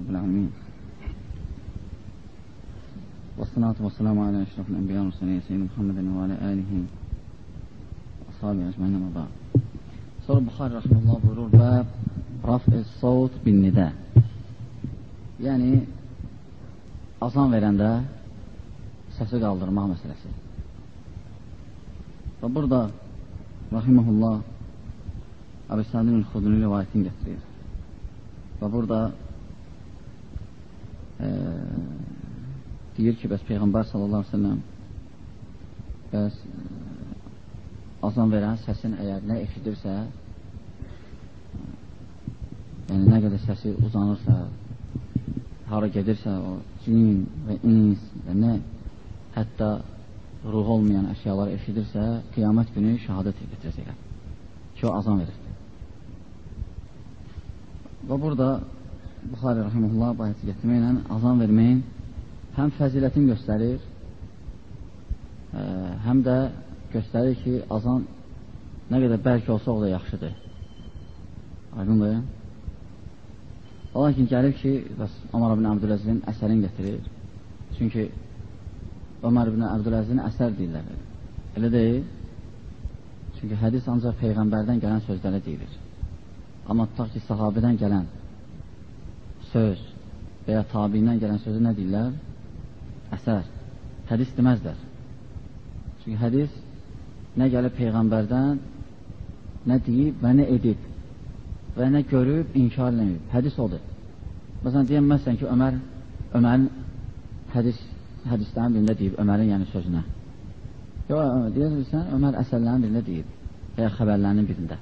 رب العالمين والصلاة والسلام على أشرف الأنبياء والمرسلين سيدنا محمد وعلى آله وأصحابه أجمعين أما بعد Sonra Buxari Rəhməllah buyurur və raf-i savut bin nidə yəni azan verəndə səsi qaldırmaq məsələsi. Və burada Rahiməhullah Əbi Sədin Xudunun rivayətini getirir. Və burada deyir ki, bəs Peyğəmbər sallallahu aleyhi ve sellem bəs e, azan verən səsin əgər nə eşidirsə yəni nə qədər səsi uzanırsa hara gedirsə o cin və ins və nə hətta ruh olmayan əşyalar eşidirsə qiyamət günü şəhadət getirəcəklər ki, o azan verir. Və burada Buxari Rəhimullah bu ayəti getirməklə azan verməyin həm fəzilətini göstərir, ə, həm də göstərir ki, azan nə qədər bəlkə olsa o da yaxşıdır. Aydındır. Gəlir ki, bəs Ömər ibn Abdüləzizin əsərini gətirir. Çünki Ömər ibn Abdüləzizin əsər deyirlər. Elə deyil. Çünki hədis ancaq Peyğəmbərdən gələn sözlərə deyilir. Amma tutaq ki, sahabədən gələn söz və ya tabiindən gələn sözü nə deyirlər? Əsər. Hədis deməzlər. Çünki hədis nə gəlib Peyğəmbərdən, nə deyib və nə edib və nə görüb, inkar eləməyib. Hədis odur. Məsələn, deyəməzsən ki, Ömər, Ömərin hədis, hədislərin birində deyib, Ömərin yəni sözünə. Yox, deyirsən, Ömər əsərlərin birində deyib və ya xəbərlərinin birində.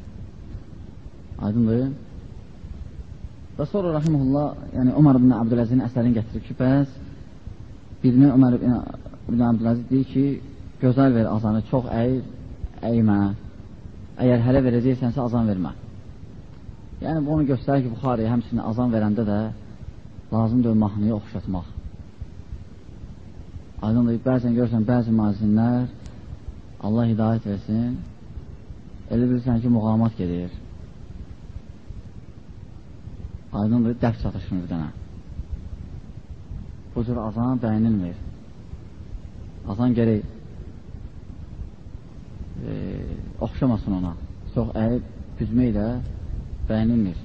Aydındır. Və sonra Rahimullah, yəni Ömər ibn Abdüləzin əsərini gətirib ki, bəs birini Ömər ibn Abdüləziz deyir ki, gözəl ver azanı, çox əyir, əymə. Əgər hələ verəcəksənsə azan vermə. Yəni, bu onu göstərir ki, Buxari həmçinin azan verəndə də lazımdır mahnıya oxşatmaq. Aydındır, bəzən görürsən, bəzi mazinlər Allah hidayət versin, elə bilirsən ki, muğamat gedir. Aydındır, dərs çatışmır dənə. Bu cür azan bəyinilmir. Azan gerək e, oxşamasın ona. Çox əyib, büzmək də bəyinilmir.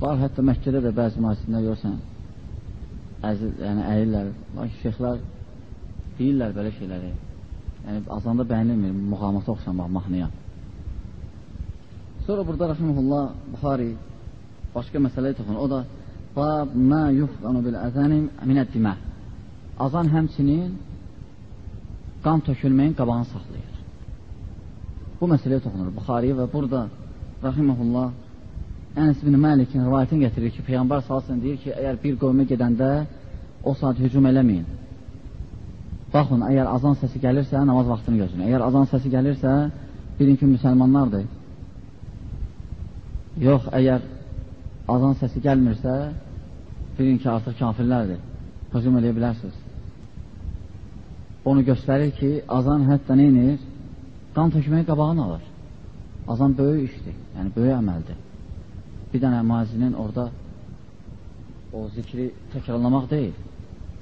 Var, hətta Məkkədə də bəzi mühasibində görsən, əzil, yəni əyirlər. Lakin şeyxlər deyirlər belə şeyləri. Yəni, azanda bəyinilmir, muğamata oxşamaq, mahnıya. Sonra burada Rəximullah Buxari başqa məsələyə toxunur. O da bab mə yufqanu bil əzəni minəddimə. Azan həmçinin qan tökülməyin qabağını saxlayır. Bu məsələyə toxunur Buxariyə və burada Rahiməhullah Ənəs bin Məlikin rivayətini gətirir ki, Peyğəmbər salsın deyir ki, əgər bir qövmə gedəndə o saat hücum eləməyin. Baxın, əgər azan səsi gəlirsə, namaz vaxtını gözləyin. Əgər azan səsi gəlirsə, bilin ki, müsəlmanlardır. Yox, əgər azan səsi gəlmirsə, bilin ki, artıq kafirlərdir. Hücum eləyə bilərsiniz. Onu göstərir ki, azan hətta neynir? Qan tökməyi qabağını alır. Azan böyük işdir, yəni böyük əməldir. Bir dənə mazinin orada o zikri təkrarlamaq deyil,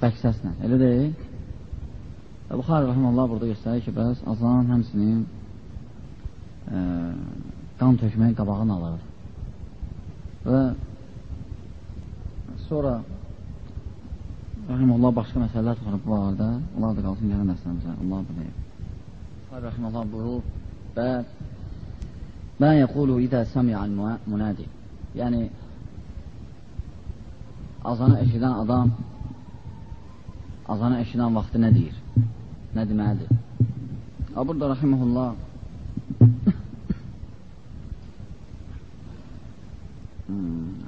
bək səslə, elə deyil. Və Buxarı Rəhməllah burada göstərir ki, bəs azan həmsinin e, qan tökməyi qabağını alır. Və sonra Rəhimullah başqa məsələlər toxunub bu arada. Onlar da qalsın gələn dərslərimizə. Allah bilir. Rəhimullah buyurur və Mə yəqulu idə səmi'al munadi Yəni azanı eşidən adam azanı eşidən vaxtı nə deyir? Nə deməlidir? Burada Rəhimullah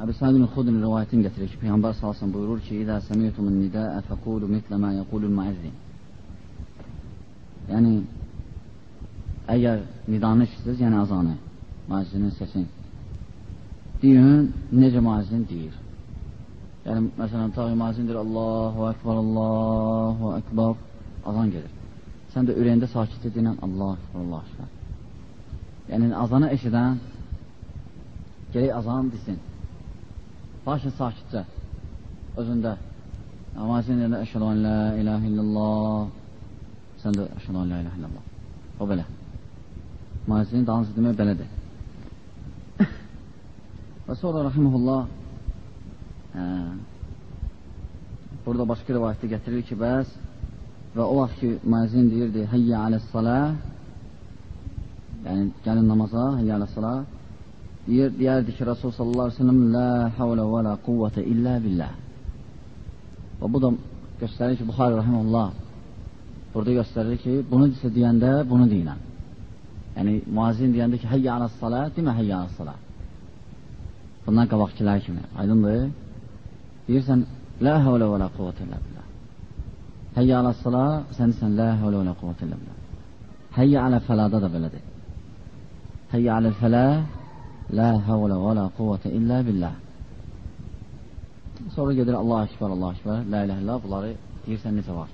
Əbu Sa'idin Xudun rivayətini gətirir ki, Peyğəmbər salsın buyurur ki, İdə səmiyyətumun nidəə fəqulu mitlə mə yəqulul müəzzin. Yəni, əgər nidanı işitsiniz, yəni azanı, müəzzinin səsin, deyin, necə müəzzin deyir. Yəni, məsələn, tağ müəzzin deyir, Allahu Ekber, Allahu Ekber, azan gedir. Sən də ürəyində sakitcə deyilən, Allah Ekber, Allah Ekber. Yəni, azanı eşidən, gerək azan desin. Lakin sakitcə. özündə. Namazın yerində əşhədu an la ilahe illallah. Sən də əşhədu an la ilahe illallah. O belə. Namazın dalınca demək belədir. Və sonra rahimehullah hə, burada başqa rivayətdə gətirir ki, bəs və o vaxt ki, müəzzin deyirdi, həyyə aləs-salah, yəni gəlin namaza, həyyə aləs-salah, deyir, deyərdi ki, Rasul sallallahu aleyhi ve sellem, la havlə və la quvvətə illə billah. Və bu da göstərir ki, Buxari rahimullah burada göstərir ki, bunu isə deyəndə bunu deyilən. Yəni, müəzzin deyəndə ki, həyyə aləs-salah, demə həyyə aləs-salah. Bundan qabaqçılar kimi, aydındır. Deyirsən, la havlə və la quvvətə illə billah. Həyyə alə sıla, sən sən la həvlə və la quvvətə illə billah. Həyyə alə fəlada da belədir. Həyyə alə fələ, la həvlə və la quvvətə illə billah. Sonra gedir Allahəkbər, Allahəkbər, la ilə illə, bunları deyirsən necə var.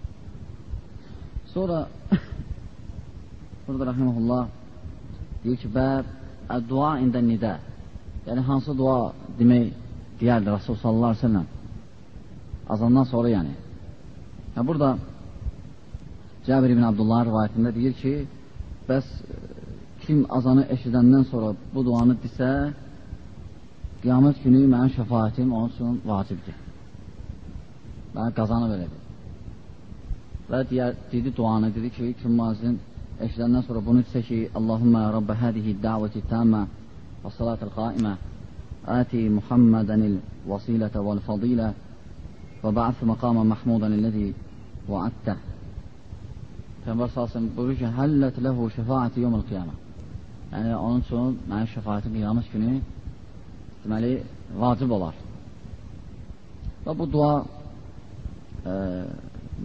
Sonra burada rəhməhullah deyir ki, bəb dua ində nidə. Yəni hansı dua demək deyərdi Rasul sallallahu aleyhi ve sellem. Azandan sonra yəni. Ya burada Cabir ibn Abdullah rivayətində deyir ki, bəs kim azanı eşidəndən sonra bu duanı desə, qiyamət günü mənim şəfayətim onun üçün vacibdir. Mənə qazanı verədir. Və deyər, dedi duanı, dedi ki, kim mazin eşidəndən sonra bunu desə ki, Allahumma ya Rabbə hədihi dəvəti təmmə və salatəl qaimə آتي محمدا الوسيلة والفضيلة وبعث مقاما محمودا الذي وعدته Peyğəmbər salsın buyurur ki, həllət ləhu şəfaəti yomul qiyamə. Yəni, onun üçün mənim şəfaətim qiyamət günü deməli, vacib olar. Və bu dua e,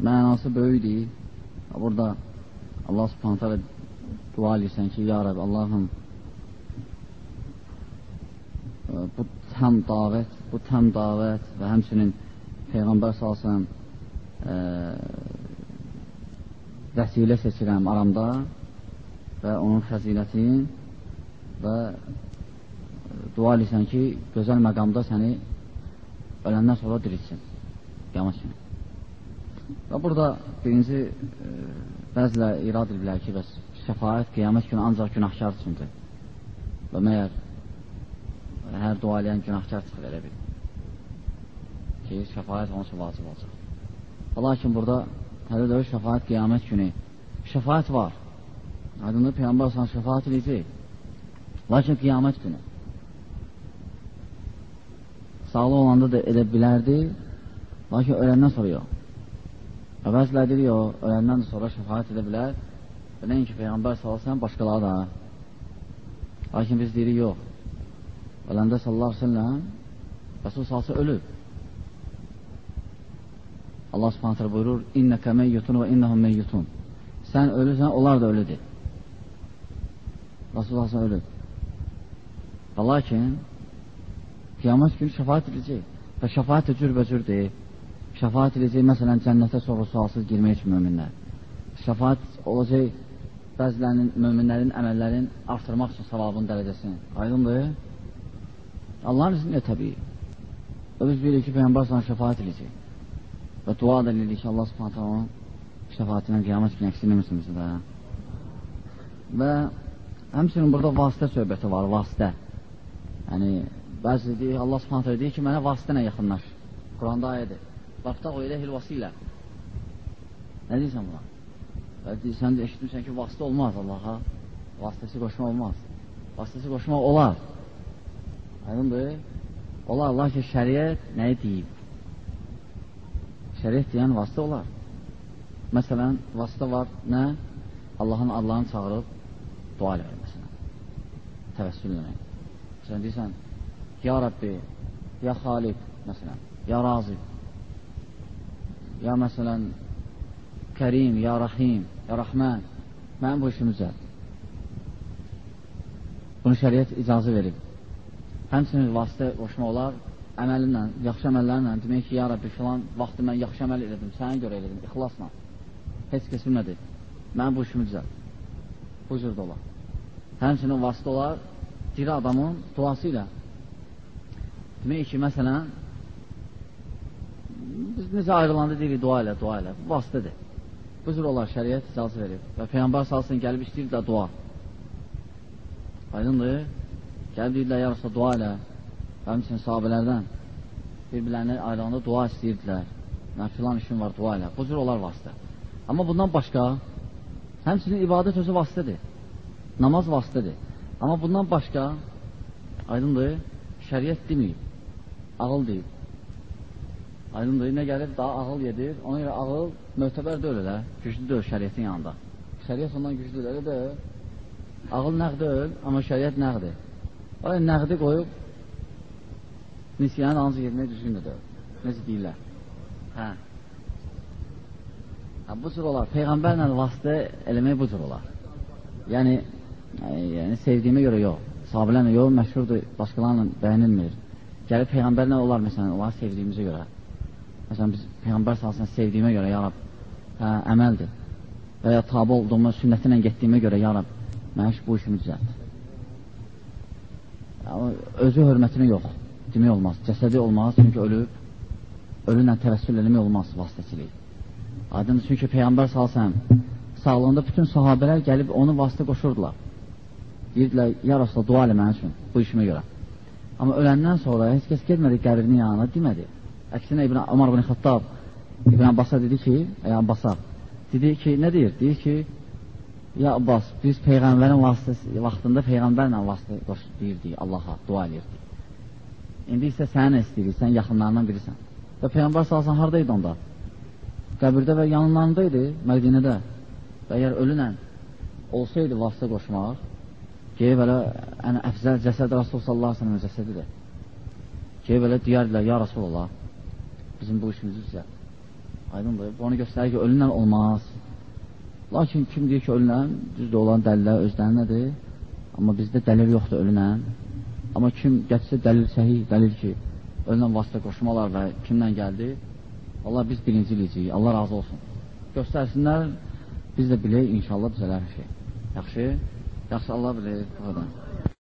mənası böyükdir. Burada Allah subhanətə alə dua edirsən ki, Ya Rəb, Allahım e, bu təm davət, bu təm davət və həmsinin Peyğəmbər salsın e, vəsilə seçirəm aramda və onun fəzilətin və dua edirsən ki, gözəl məqamda səni öləndən sonra dirilsin. Qiyamət günü. Və burada birinci e, bəzilə irad ediblər ki, bəs şəfayət qiyamət günü ancaq günahkar üçündür. Və məyər hər dua eləyən günahkar çıxır elə bir. Ki, şəfayət onun üçün vacib olacaq. Lakin burada hələ də şəfaət qiyamət günü. Şəfaət var. Aydınlı Peyğəmbər sana şəfaət edəcək. Lakin qiyamət günü. Sağlı olanda da edə bilərdi, lakin öləndən sonra yox. Əvəzlər deyir, öləndən sonra şəfaət edə bilər. Bilən ki, Peyğəmbər salasən başqaları da. Lakin biz deyirik, yox. Öləndə sallallahu aleyhi ve sellem Resul salsa ölüb. Allah subhanətlə buyurur, İnnəkə meyyutun və innəhum meyyutun. Sən ölürsən, onlar da ölüdür. Rasulullah sən ölür. Və lakin, qiyamət günü şəfaət edəcək. Və şəfaət də cürbəcürdür. Şəfaət edəcək, məsələn, cənnətə soru sualsız girmək üçün möminlər. Şəfaət olacaq bəzilərinin, möminlərin əməllərin artırmaq üçün savabın dərəcəsini. Aydındır? Allahın izni təbii. Və biz bilirik ki, Peyyambər sana şəfaət edəcək. Və dua da edirik ki, Allah subhanətə onun şəfaətinə qiyamət günü əksilməmişsiniz də. Və həmçinin burada vasitə söhbəti var, vasitə. Yəni, bəzi deyir, Allah subhanətə deyir ki, mənə vasitə nə yaxınlaş. Quranda ayədir. Vaftaq o iləhil vasilə. Nə deyirsən buna? Və sən də eşitmirsən ki, vasitə olmaz Allaha. Vasitəsi qoşma olmaz. Vasitəsi qoşma olar. Aydındır? Olar, lakin şəriət nəyi deyib? Şəriət deyən vasitə olar. Məsələn, vasitə var nə? Allahın adlarını çağırıb dua eləmək, məsələn. Təvəssül eləmək. Məsələn, deyirsən, Ya Rabbi, Ya Xalib, məsələn, Ya Razib, Ya məsələn, Kərim, Ya Rahim, Ya Rahman, mənim bu işimi düzəl. Bunu şəriət icazı verib. Həmçinin vasitə qoşma olar, əməlinlə, yaxşı əməllərlə demək ki, ya Rabbi, filan vaxtı mən yaxşı əməl elədim, sənə görə elədim, ixlasla. Heç kəs bilmədi. Mən bu işimi düzəl. Bu cür də olar. Həmçinin vasitə olar, diri adamın duası ilə. Demək ki, məsələn, necə ayrılanda deyirik, dua elə, dua elə. Bu vasitədir. Bu cür olar, şəriət icazı verir. Və Peyğəmbər salsın gəlib istəyir də dua. Aydındır. Gəlib deyirlər, ya Rasulullah, dua elə. Həmçinin sahabələrdən bir-birlərinə ayrılanda dua istəyirdilər. Mən filan işim var, dua elə. Bu cür olar vasitə. Amma bundan başqa, həmçinin ibadət özü vasitədir. Namaz vasitədir. Amma bundan başqa, aydındır, şəriət deməyib, ağıl deyib. Aydındır, nə gəlib, daha ağıl yedir. Ona görə ağıl mötəbər deyil elə, güclü deyil şəriətin yanında. Şəriət ondan güclüdür, elə deyil. Ağıl nəq deyil, amma şəriət nəqdir. O nəqdi qoyub, nisyanın ancaq yerinə düzgün də deyil. Necə deyirlər? Hə. hə. Bu cür olar. Peyğəmbərlə vasitə eləmək bu cür olar. Yəni, yəni sevdiyimə görə yox. Sahabələrlə yox, məşhurdur, başqalarla bəyənilmir. Gəlib Peyğəmbərlə olar, məsələn, onları sevdiyimizə görə. Məsələn, biz Peyğəmbər salsın sevdiyimə görə, ya Rab, hə, əməldir. Və ya tabi olduğuma, sünnəti ilə getdiyimə görə, ya Rab, mən bu işimi düzəlt. Özü hörmətini yox, demək olmaz. Cəsədi olmaz, çünki ölüb, ölünlə təvəssül eləmək olmaz vasitəçilik. Aydındır, çünki Peyğəmbər salsın, sağlığında bütün sahabələr gəlib onu vasitə qoşurdular. Deyirdilər, ya Rasulallah, dua elə mənim üçün, bu işimə görə. Amma öləndən sonra heç kəs getmədi qəbrinin yanına, demədi. Əksinə İbn Ömər ibn Xattab İbn Abbasa dedi ki, ey Abbasa, dedi ki, nə deyir? Deyir ki, ya Abbas, biz Peyğəmbərin vasitəsi, vaxtında Peyğəmbərlə vasitə qoş deyirdik, Allaha dua edirdik. İndi isə səni istəyirik, sən yaxınlarından birisən. Və Peyğəmbər salsan haradaydı onda? Qəbirdə və yanlarında idi, Mədinədə. Və əgər ölünən olsaydı vasitə qoşmaq, ki, belə ən əfzəl cəsəd Rasul sallallahu aleyhi ve sellem cəsədidir. Ki, belə deyərdilər, ya Rasulullah, bizim bu işimizi düzəlt. Aydındır. Bu onu göstərir ki, ölünlə olmaz. Lakin kim deyir ki, ölünlə, düzdür olan dəlillər özlərinədir. Amma bizdə dəlil yoxdur ölünlə. Amma kim gətirsə dəlil səhih, dəlil ki, ölünlə vasitə qoşmalar və kimlə gəldi, Allah biz birinci eləyəcəyik. Allah razı olsun. Göstərsinlər, biz də bilək, inşallah düzələr hər şey. Yaxşı? Yaxşı, Allah bilir. Bu kadar.